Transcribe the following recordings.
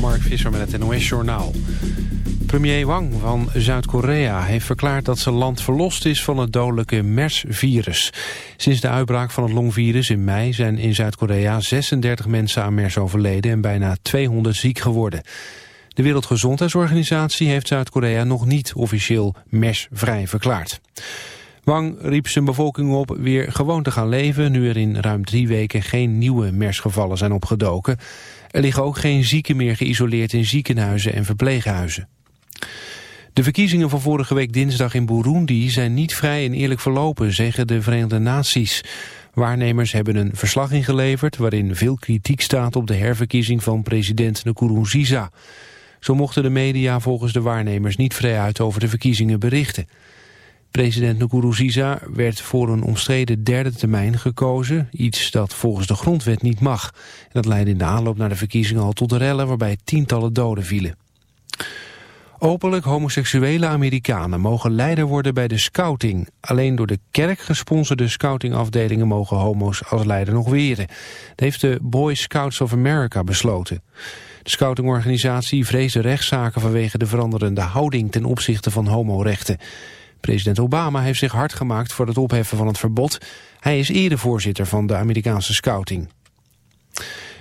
Mark Visser met het NOS Journaal. Premier Wang van Zuid-Korea heeft verklaard dat zijn land verlost is van het dodelijke MERS-virus. Sinds de uitbraak van het longvirus in mei zijn in Zuid-Korea 36 mensen aan MERS overleden en bijna 200 ziek geworden. De Wereldgezondheidsorganisatie heeft Zuid-Korea nog niet officieel MERS-vrij verklaard. Wang riep zijn bevolking op weer gewoon te gaan leven... nu er in ruim drie weken geen nieuwe MERS-gevallen zijn opgedoken. Er liggen ook geen zieken meer geïsoleerd in ziekenhuizen en verpleeghuizen. De verkiezingen van vorige week dinsdag in Burundi zijn niet vrij en eerlijk verlopen, zeggen de Verenigde Naties. Waarnemers hebben een verslag ingeleverd waarin veel kritiek staat op de herverkiezing van president Nkurunziza. Zo mochten de media volgens de waarnemers niet vrij uit over de verkiezingen berichten. President Nkurunziza werd voor een omstreden derde termijn gekozen, iets dat volgens de grondwet niet mag. dat leidde in de aanloop naar de verkiezingen al tot rellen waarbij tientallen doden vielen. Openlijk homoseksuele Amerikanen mogen leider worden bij de scouting. Alleen door de kerk gesponsorde scoutingafdelingen mogen homo's als leider nog weren. Dat heeft de Boy Scouts of America besloten. De scoutingorganisatie vreest rechtszaken vanwege de veranderende houding ten opzichte van homorechten. President Obama heeft zich hard gemaakt voor het opheffen van het verbod. Hij is erevoorzitter van de Amerikaanse scouting.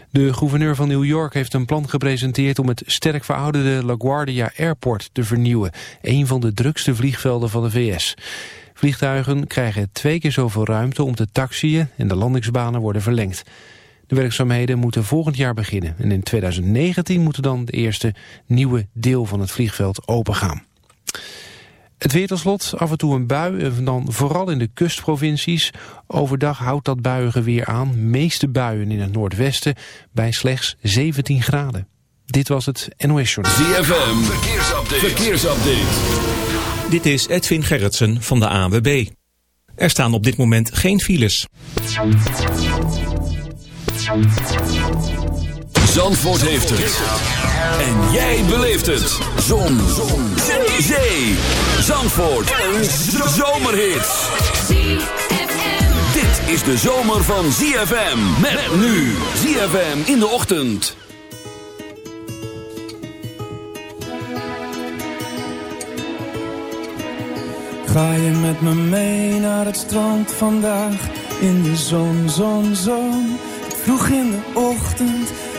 De gouverneur van New York heeft een plan gepresenteerd om het sterk verouderde LaGuardia Airport te vernieuwen. Een van de drukste vliegvelden van de VS. Vliegtuigen krijgen twee keer zoveel ruimte om te taxiën en de landingsbanen worden verlengd. De werkzaamheden moeten volgend jaar beginnen en in 2019 moeten dan de eerste nieuwe deel van het vliegveld opengaan. Het weer tot slot, af en toe een bui, en dan vooral in de kustprovincies. Overdag houdt dat buiige weer aan, meeste buien in het noordwesten, bij slechts 17 graden. Dit was het NOS Journal. ZFM, verkeersupdate. verkeersupdate. Dit is Edwin Gerritsen van de AWB. Er staan op dit moment geen files. Zandvoort heeft het. En jij beleeft het. Zon. Zon. Zee. Zee. Zandvoort. Een zomerhit. Dit is de zomer van ZFM. Met nu. ZFM in de ochtend. Ga je met me mee naar het strand vandaag? In de zon, zon, zon. Vroeg in de ochtend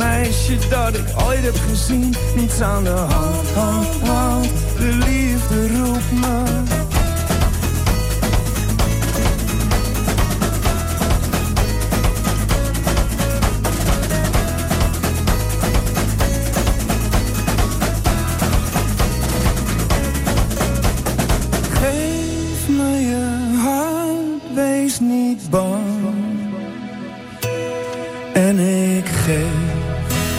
meisje dat ik ooit heb gezien. Niets aan de hand, hand, hand. De liefde roept me. Geef me je hand, wees niet bang en ik geef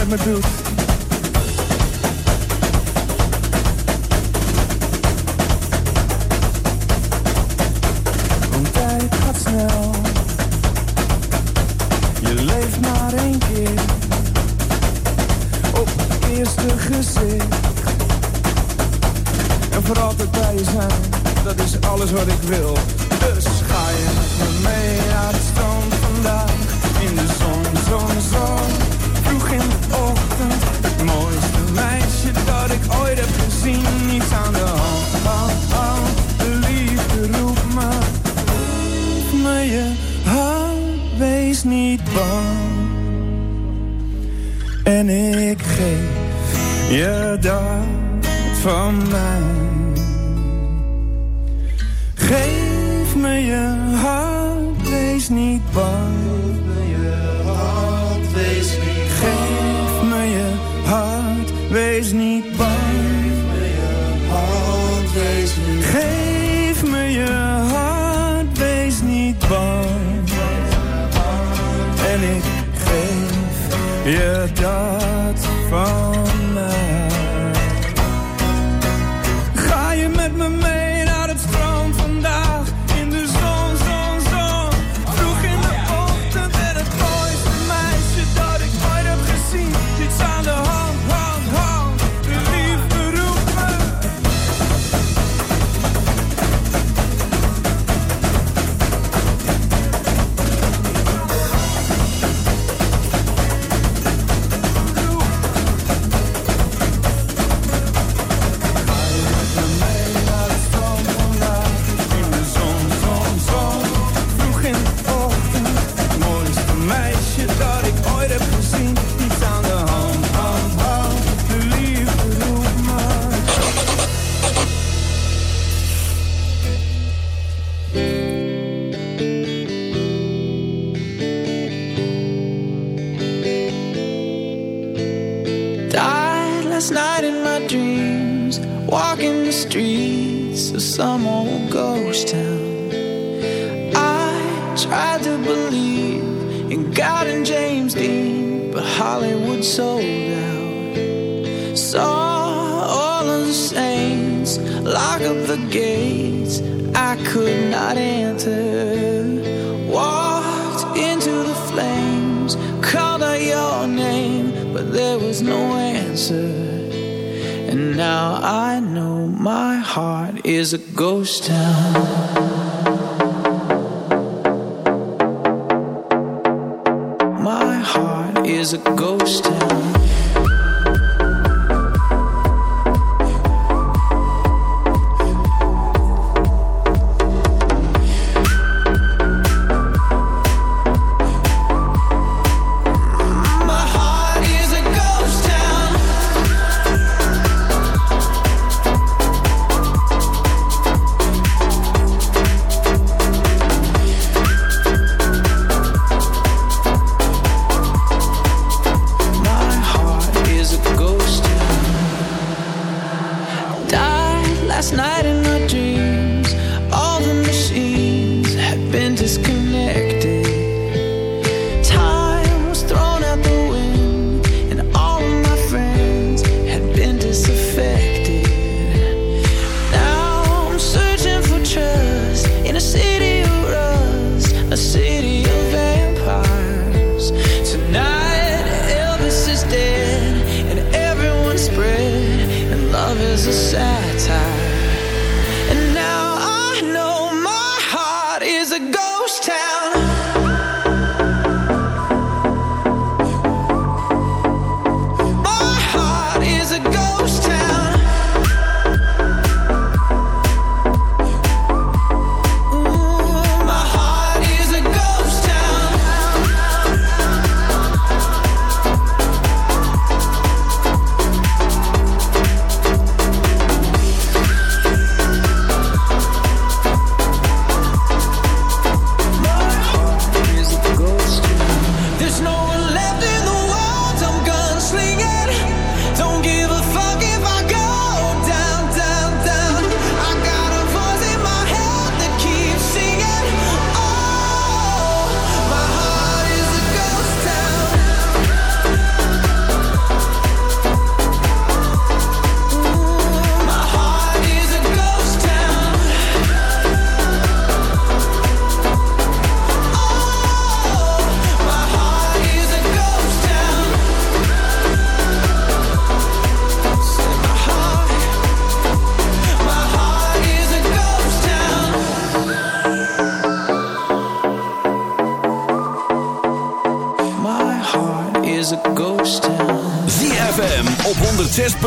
let me do. first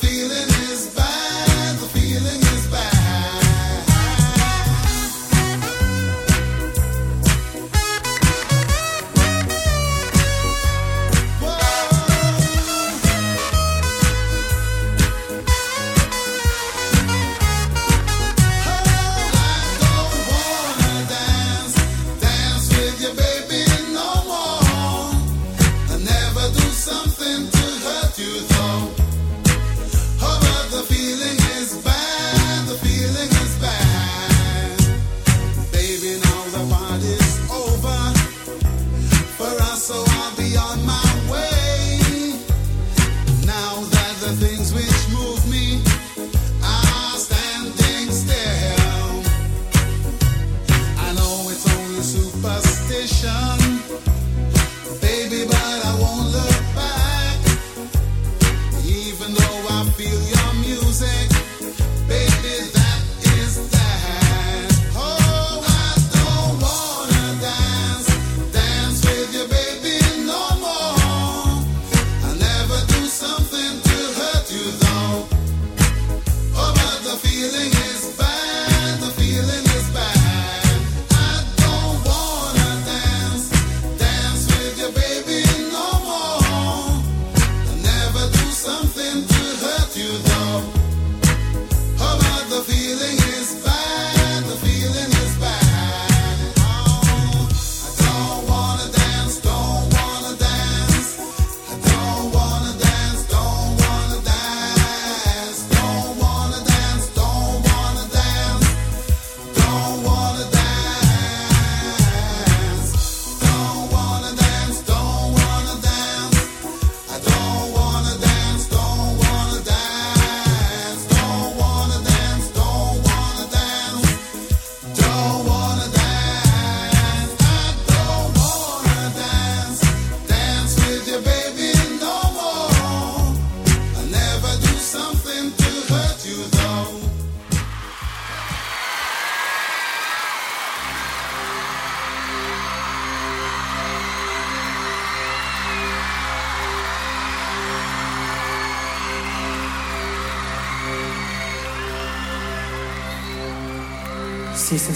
feeling.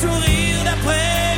sourires d'après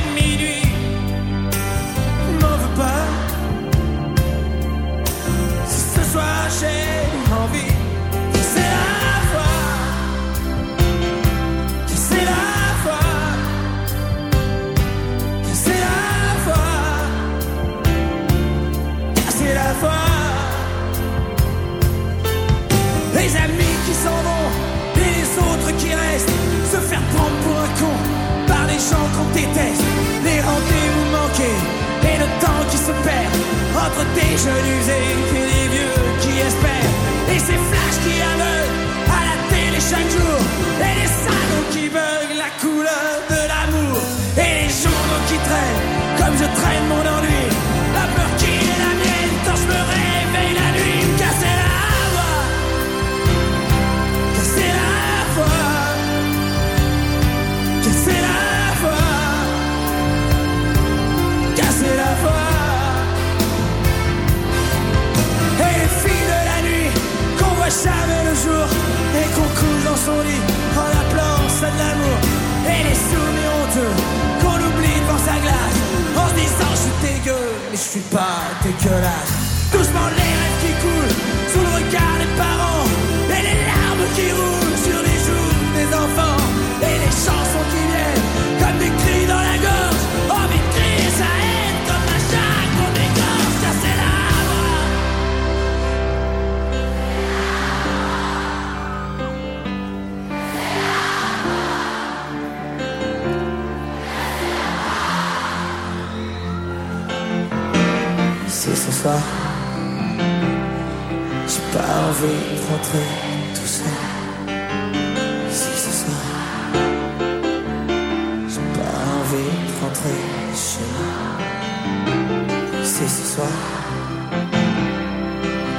Si ce soir,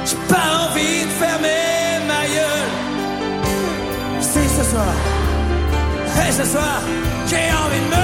j'ai pas envie de fermer ma gueule. Si ce soir, et ce soir, j'ai envie de me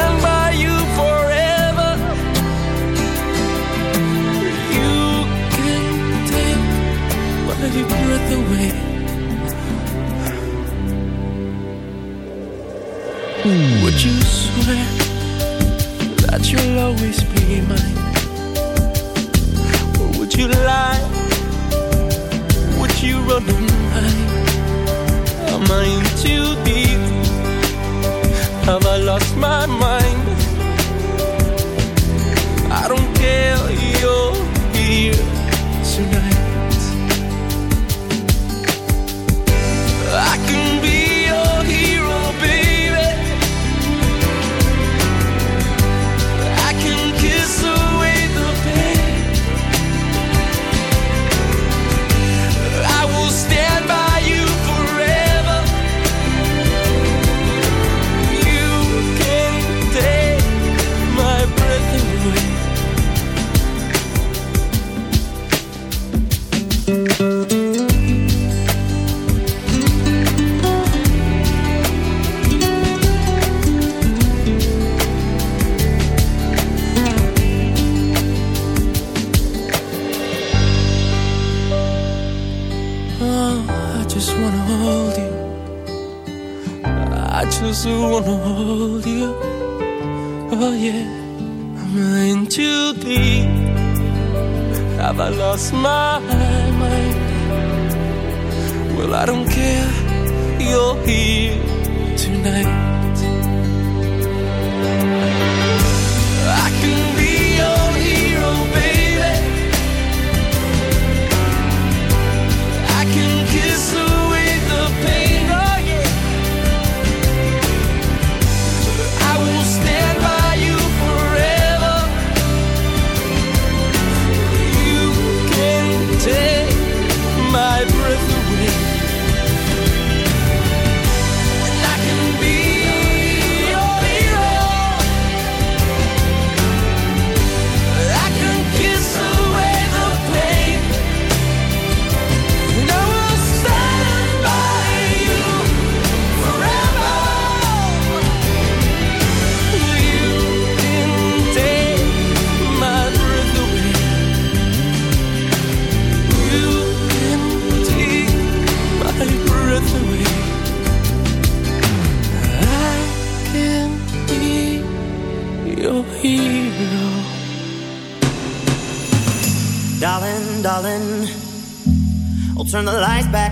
stand by you forever. You can take my breath away. Would you swear that you'll always be mine? Or would you lie? Would you run hide? Am I in too deep? Have I lost my mind?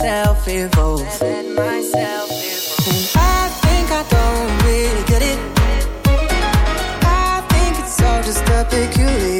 myself evolve. I think I don't really get it. I think it's all just peculiar.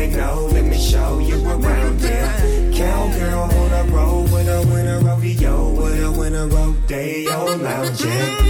say no, let me show you around here. Cowgirl on a roll with a winner rodeo, with a winner rodeo oh, lounge. Yeah.